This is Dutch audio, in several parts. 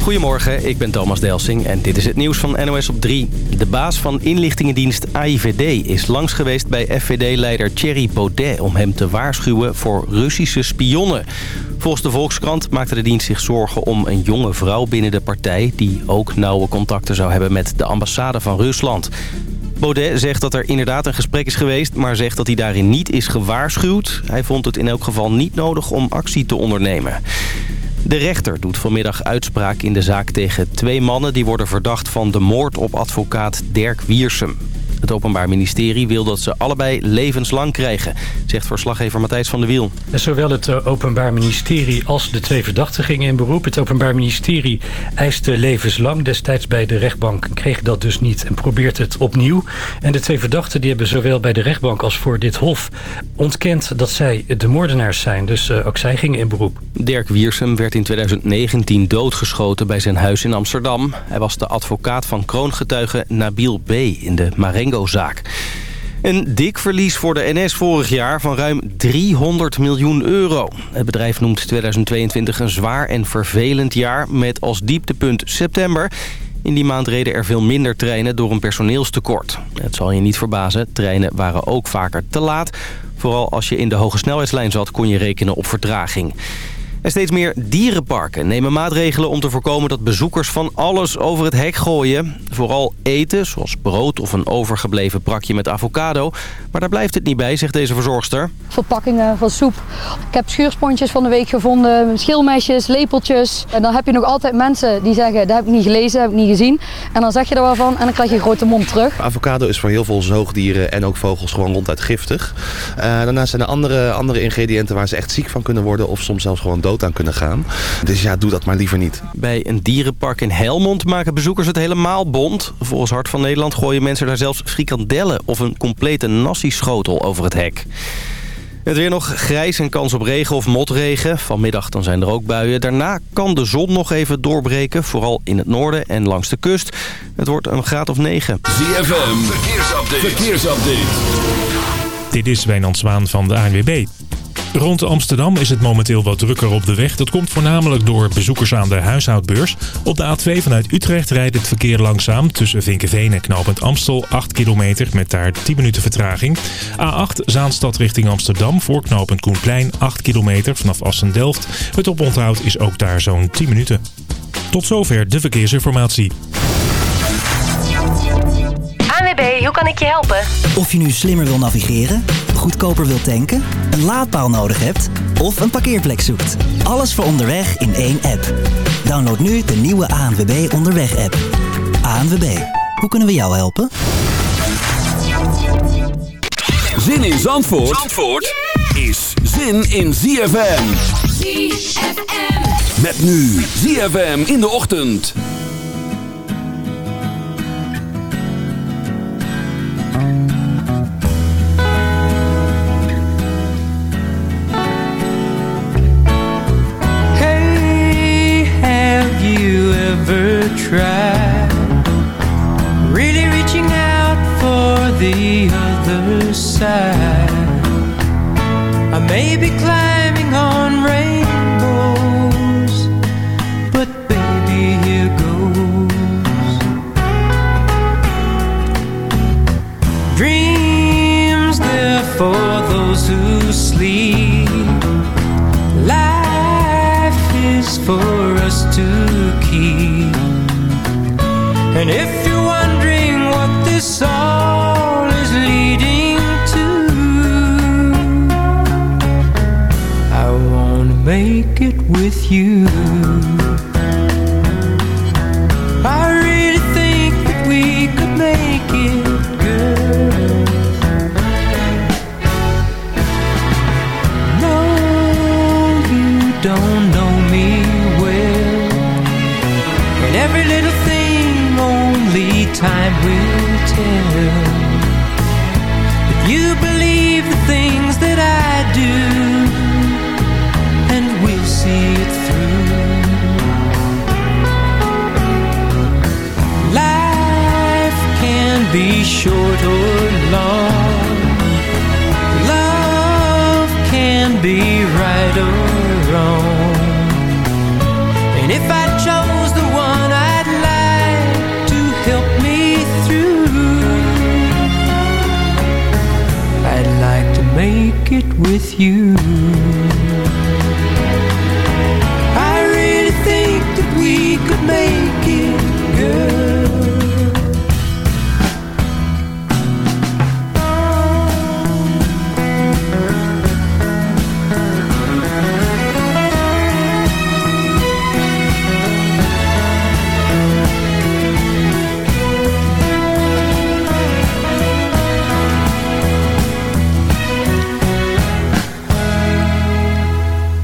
Goedemorgen, ik ben Thomas Delsing en dit is het nieuws van NOS op 3. De baas van inlichtingendienst AIVD is langs geweest bij FVD-leider Thierry Baudet... om hem te waarschuwen voor Russische spionnen. Volgens de Volkskrant maakte de dienst zich zorgen om een jonge vrouw binnen de partij... die ook nauwe contacten zou hebben met de ambassade van Rusland. Baudet zegt dat er inderdaad een gesprek is geweest... maar zegt dat hij daarin niet is gewaarschuwd. Hij vond het in elk geval niet nodig om actie te ondernemen. De rechter doet vanmiddag uitspraak in de zaak tegen twee mannen... die worden verdacht van de moord op advocaat Dirk Wiersum. Het Openbaar Ministerie wil dat ze allebei levenslang krijgen, zegt verslaggever Matthijs van der Wiel. Zowel het eh, Openbaar Ministerie als de twee verdachten gingen in beroep. Het Openbaar Ministerie eiste levenslang destijds bij de rechtbank kreeg dat dus niet en probeert het opnieuw. En de twee verdachten die hebben zowel bij de rechtbank als voor dit hof ontkend dat zij de moordenaars zijn. Dus uh, ook zij gingen in beroep. Dirk Wiersum werd in 2019 doodgeschoten bij zijn huis in Amsterdam. Hij was de advocaat van kroongetuige Nabil B. in de Marengo Een dik verlies voor de NS vorig jaar van ruim 300 miljoen euro. Het bedrijf noemt 2022 een zwaar en vervelend jaar met als dieptepunt september. In die maand reden er veel minder treinen door een personeelstekort. Het zal je niet verbazen, treinen waren ook vaker te laat. Vooral als je in de hoge snelheidslijn zat kon je rekenen op vertraging. En steeds meer dierenparken nemen maatregelen om te voorkomen dat bezoekers van alles over het hek gooien. Vooral eten, zoals brood of een overgebleven brakje met avocado. Maar daar blijft het niet bij, zegt deze verzorgster. Verpakkingen van soep. Ik heb schuursponsjes van de week gevonden, schilmesjes, lepeltjes. En dan heb je nog altijd mensen die zeggen, dat heb ik niet gelezen, heb ik niet gezien. En dan zeg je er wel van en dan krijg je een grote mond terug. Avocado is voor heel veel zoogdieren en ook vogels gewoon ronduit giftig. Uh, daarnaast zijn er andere, andere ingrediënten waar ze echt ziek van kunnen worden of soms zelfs gewoon dood aan kunnen gaan. Dus ja, doe dat maar liever niet. Bij een dierenpark in Helmond maken bezoekers het helemaal bond. Volgens Hart van Nederland gooien mensen daar zelfs frikandellen of een complete nasi-schotel over het hek. Het weer nog grijs en kans op regen of motregen. Vanmiddag dan zijn er ook buien. Daarna kan de zon nog even doorbreken. Vooral in het noorden en langs de kust. Het wordt een graad of 9. ZFM, verkeersupdate. verkeersupdate. Dit is Wijnand Zwaan van de ANWB. Rond Amsterdam is het momenteel wat drukker op de weg. Dat komt voornamelijk door bezoekers aan de huishoudbeurs. Op de A2 vanuit Utrecht rijdt het verkeer langzaam tussen Vinkenveen en Knopend Amstel 8 kilometer met daar 10 minuten vertraging. A8 Zaanstad richting Amsterdam voor Knopend Koenplein 8 kilometer vanaf Assen-Delft. Het oponthoud is ook daar zo'n 10 minuten. Tot zover de verkeersinformatie. ANWB, hoe kan ik je helpen? Of je nu slimmer wil navigeren goedkoper wilt tanken, een laadpaal nodig hebt of een parkeerplek zoekt. Alles voor onderweg in één app. Download nu de nieuwe ANWB Onderweg app. ANWB, hoe kunnen we jou helpen? Zin in Zandvoort, Zandvoort is zin in ZFM. ZFM. Met nu ZFM in de ochtend. Maybe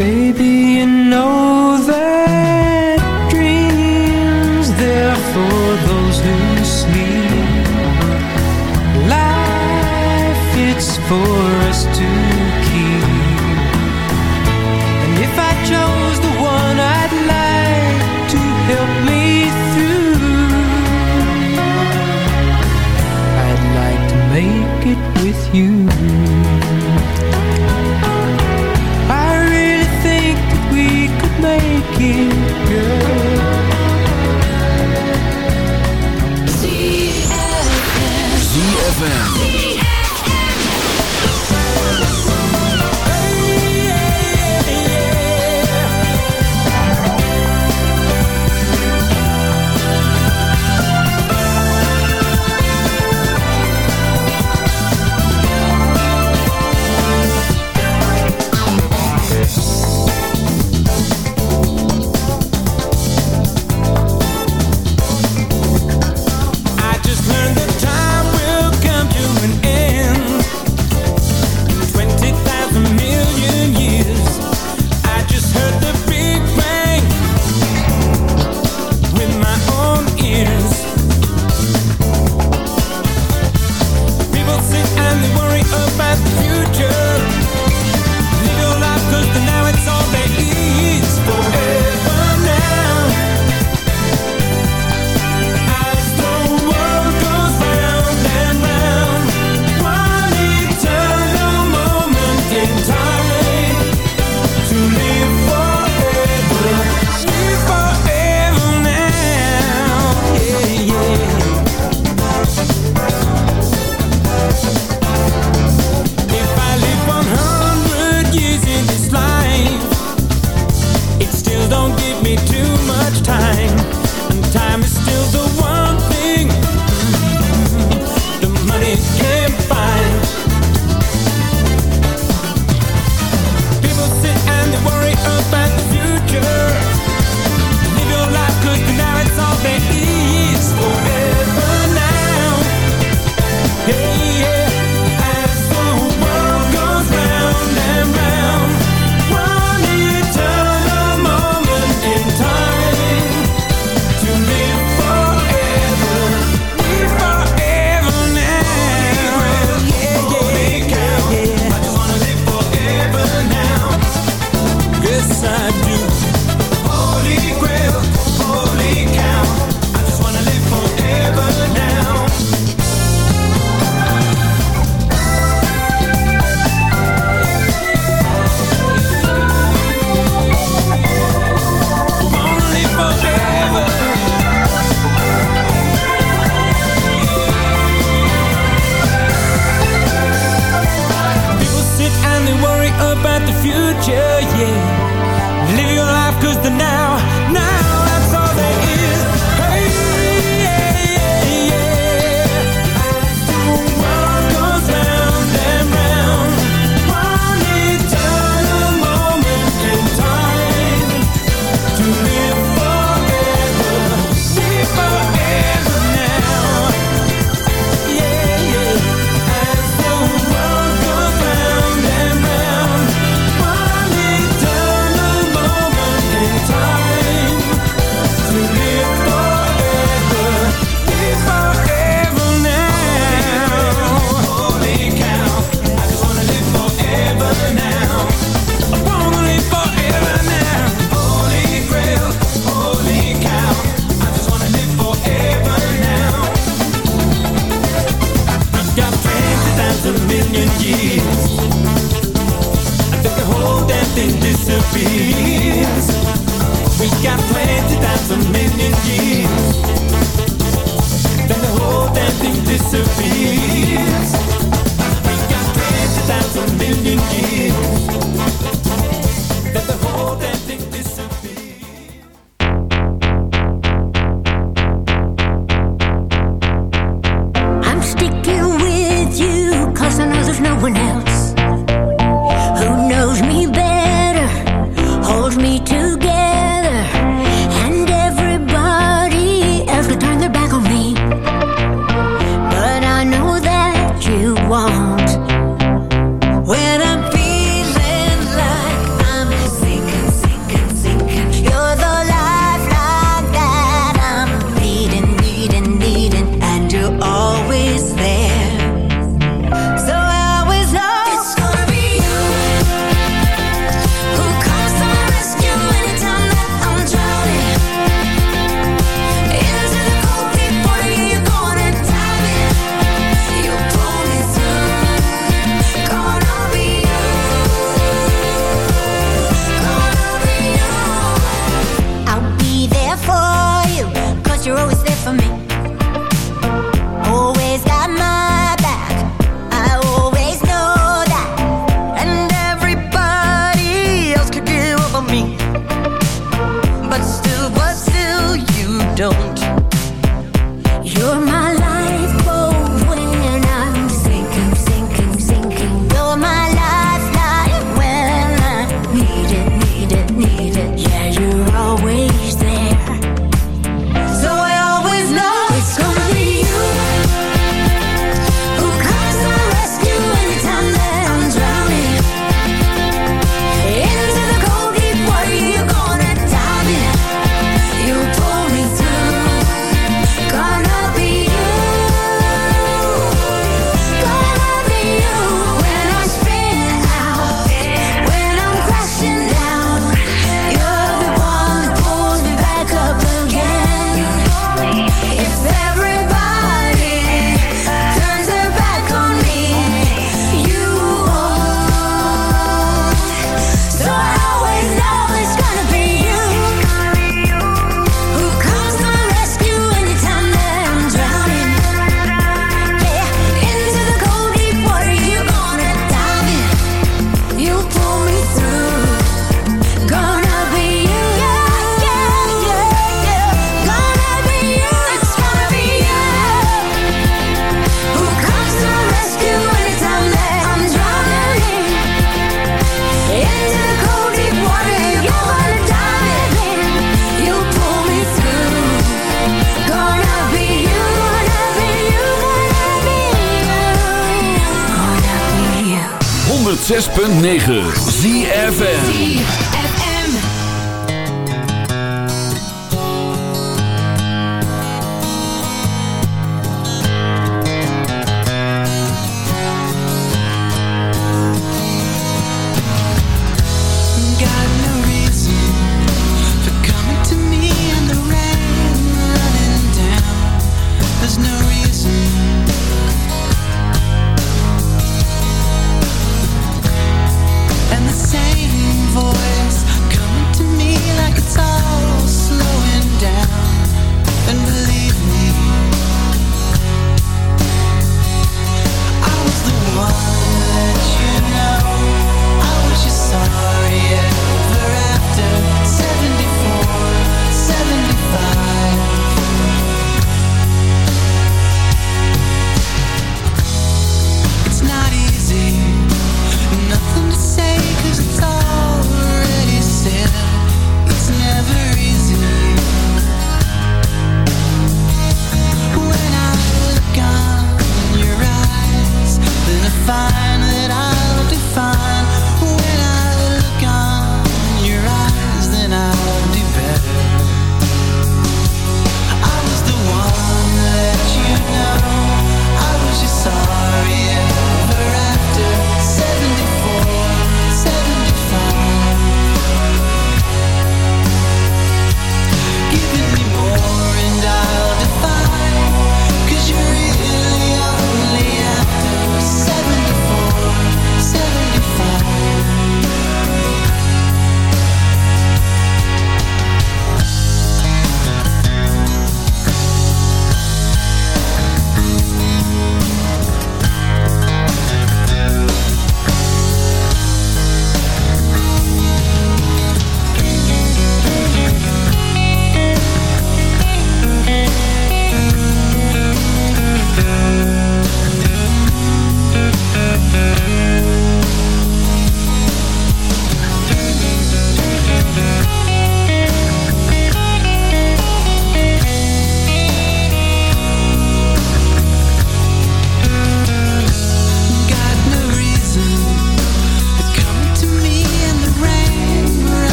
Baby, you know that dreams there for those who sleep. Life, it's for us to keep. And if I chose the one I'd like to help me through, I'd like to make it with you. 106.9 ZFN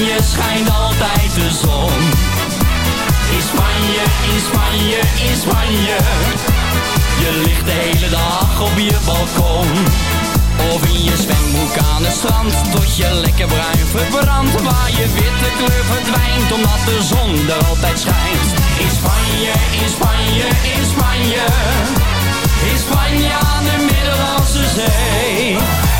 Spanje schijnt altijd de zon. In Spanje, in Spanje, in Spanje. Je ligt de hele dag op je balkon. Of in je zwemboek aan het strand Tot je lekker bruin verbrandt Waar je witte kleur verdwijnt Omdat de zon er altijd schijnt In Spanje, in Spanje, in Spanje In Spanje aan de Middellandse Zee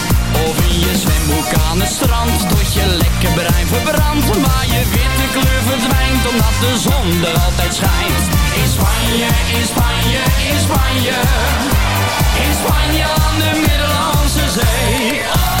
Of in je zwemboek aan het strand Tot je lekker brein verbrandt. Maar je witte kleur verdwijnt Omdat de zon er altijd schijnt. In Spanje, in Spanje, in Spanje. In Spanje aan de Middellandse Zee.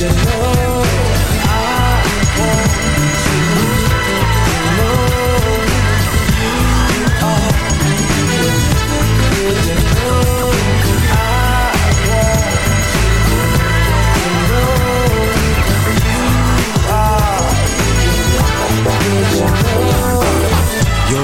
your know.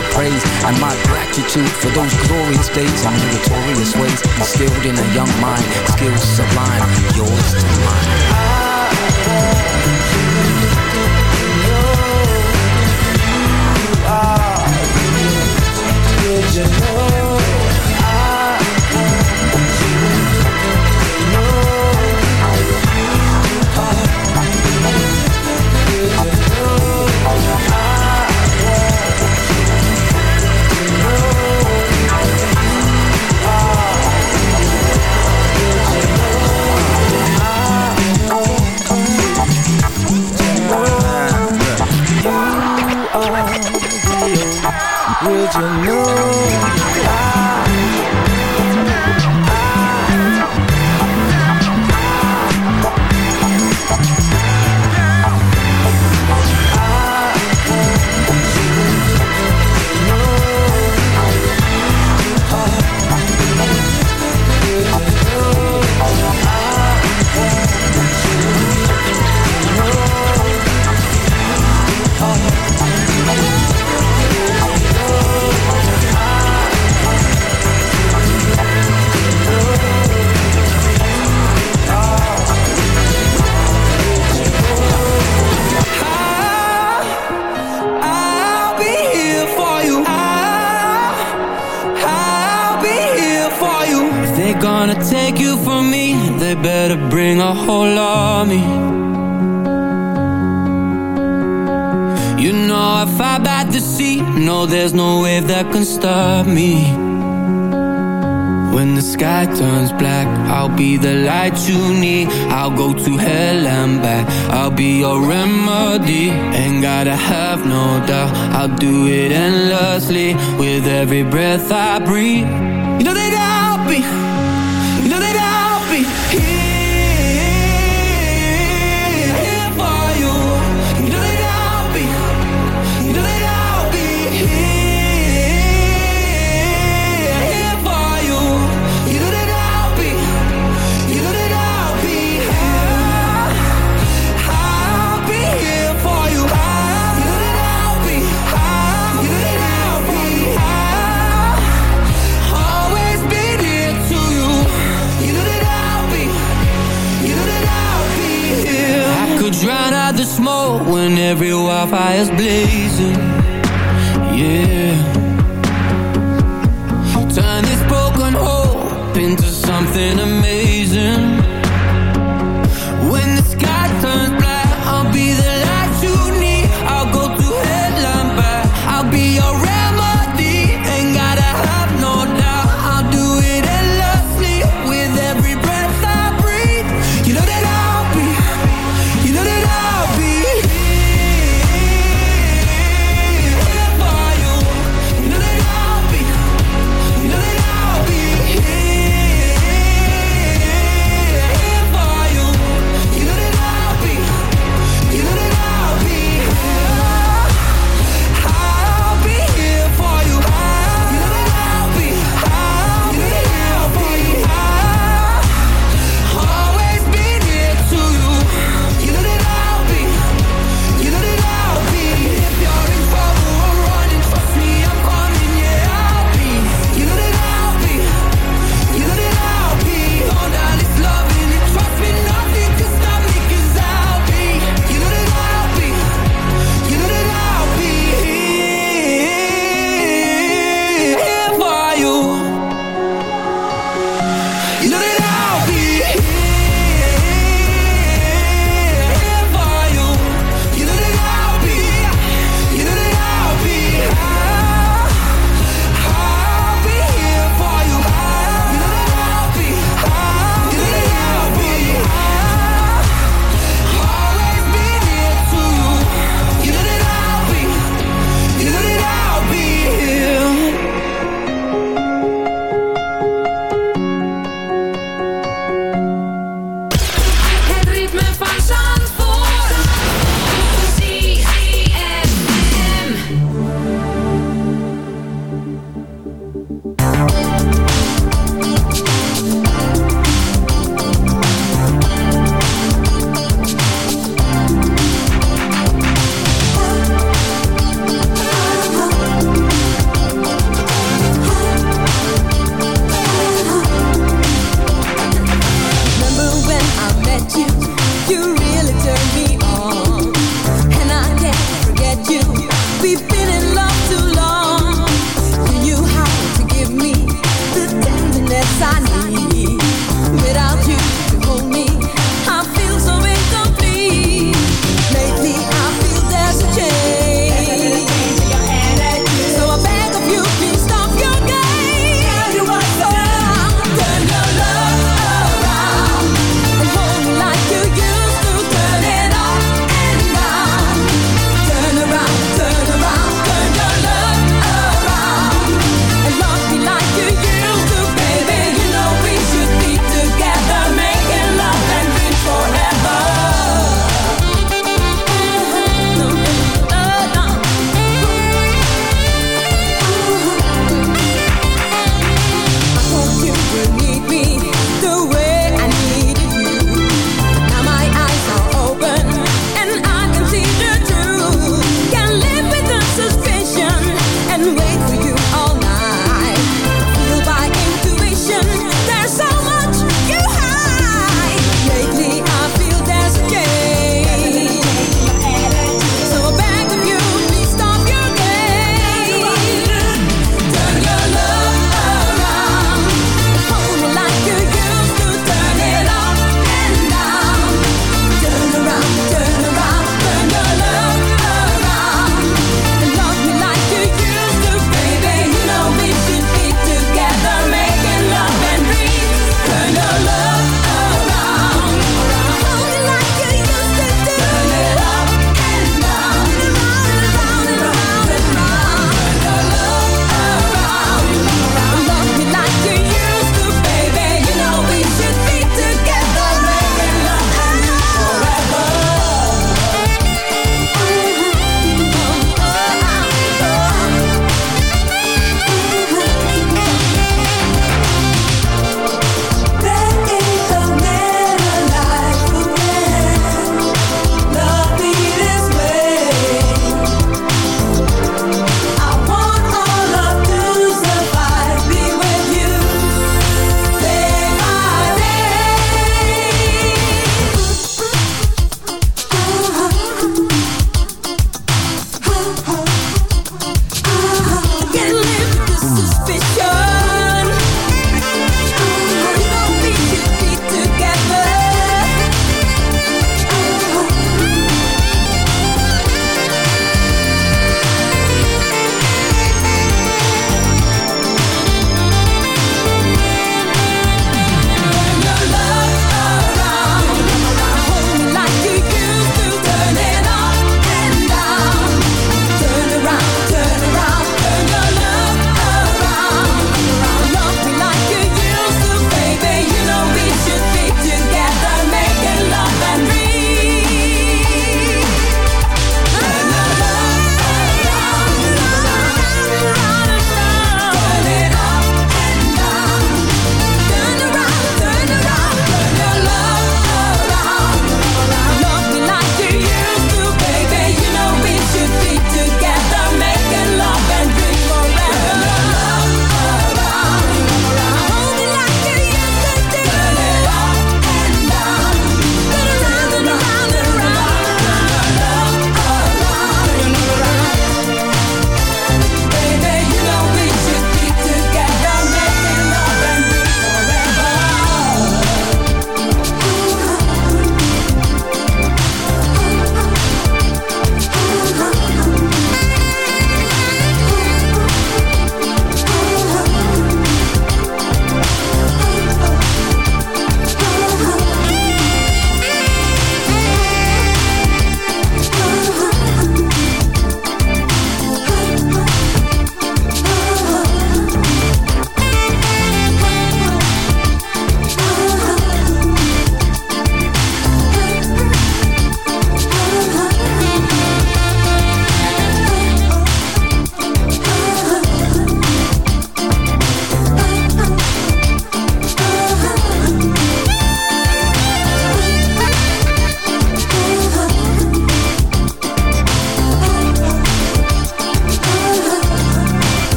of praise. And my gratitude for those glorious days. And meritorious ways Instilled in a young mind. Skills sublime Yours to mine. Ah. I every breath I breathe. fires blazing. Yeah. Turn this broken hope into something amazing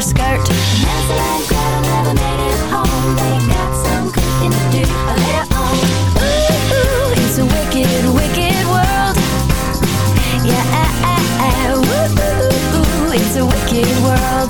her skirt. Hansel and never made it home. They got some cooking to do own. Ooh, it's a wicked, wicked world. Yeah, ooh, ooh, ooh, it's a wicked world.